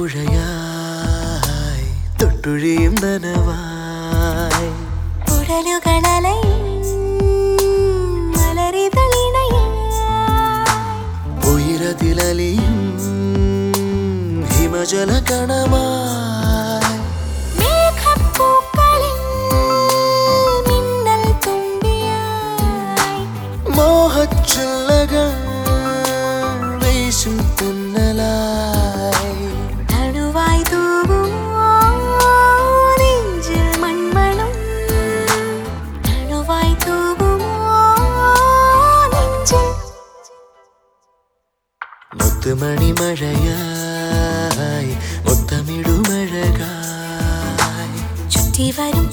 പുഴയായി തൊട്ടുഴിയും നനവായി. ഉയരത്തിലലിയും ഹിമജല കണമായി മഴയായി മുത്തമിടുമഴകായി ചുറ്റി വരും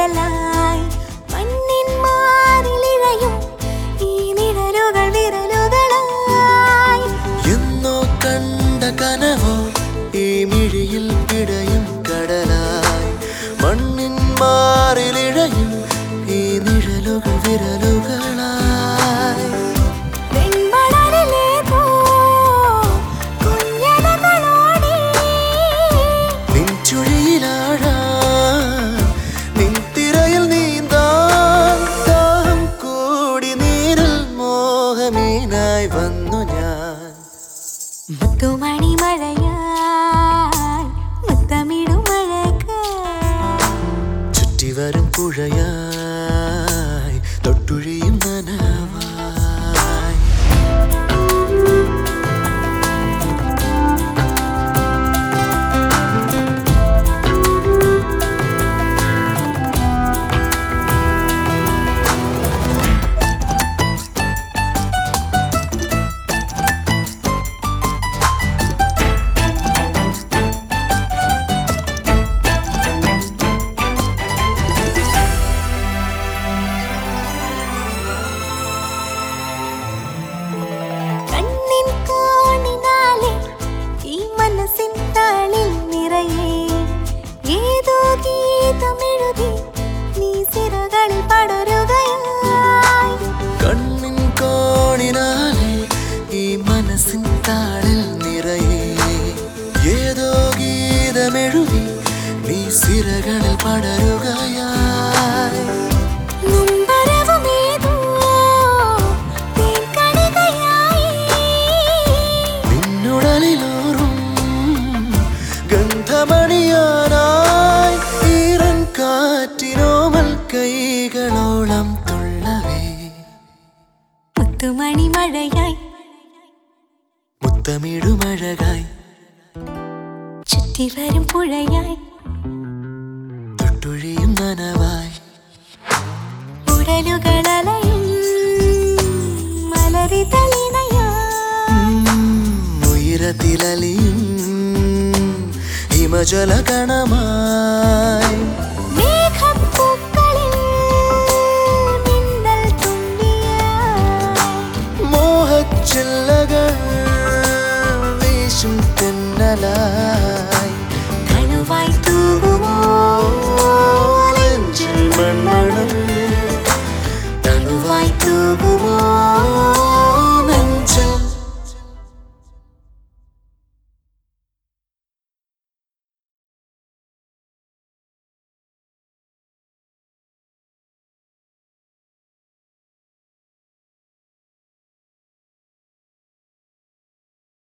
കടലായി മണ്ണിൻ മാറിലിഴയും ഈ നിഴലുകൾ വിരലുകളായി. എന്നോ കണ്ട കനവോ ഈ മിഴിയിൽ പിടയും കടലായി. മണ്ണിൻ മാറിലിഴയും ഈ നിഴലുകൾ വിരലുകളായി മുത്തുമണി മഴയായി മുത്തമിടുമഴകായി ചുറ്റിവരും പുഴയായി മുത്തമിടുമഴകായി ചുറ്റി വരും പുഴയായി. തൊട്ടുഴിയും നനവായി. ഉടലുകളലയും ഉയരത്തിലലിയും ഹിമജല കണമായി கடலாய் கனவாய் தூங்குமோஞ்சில் மண்மணம் தனுவாய் தூங்குமோ?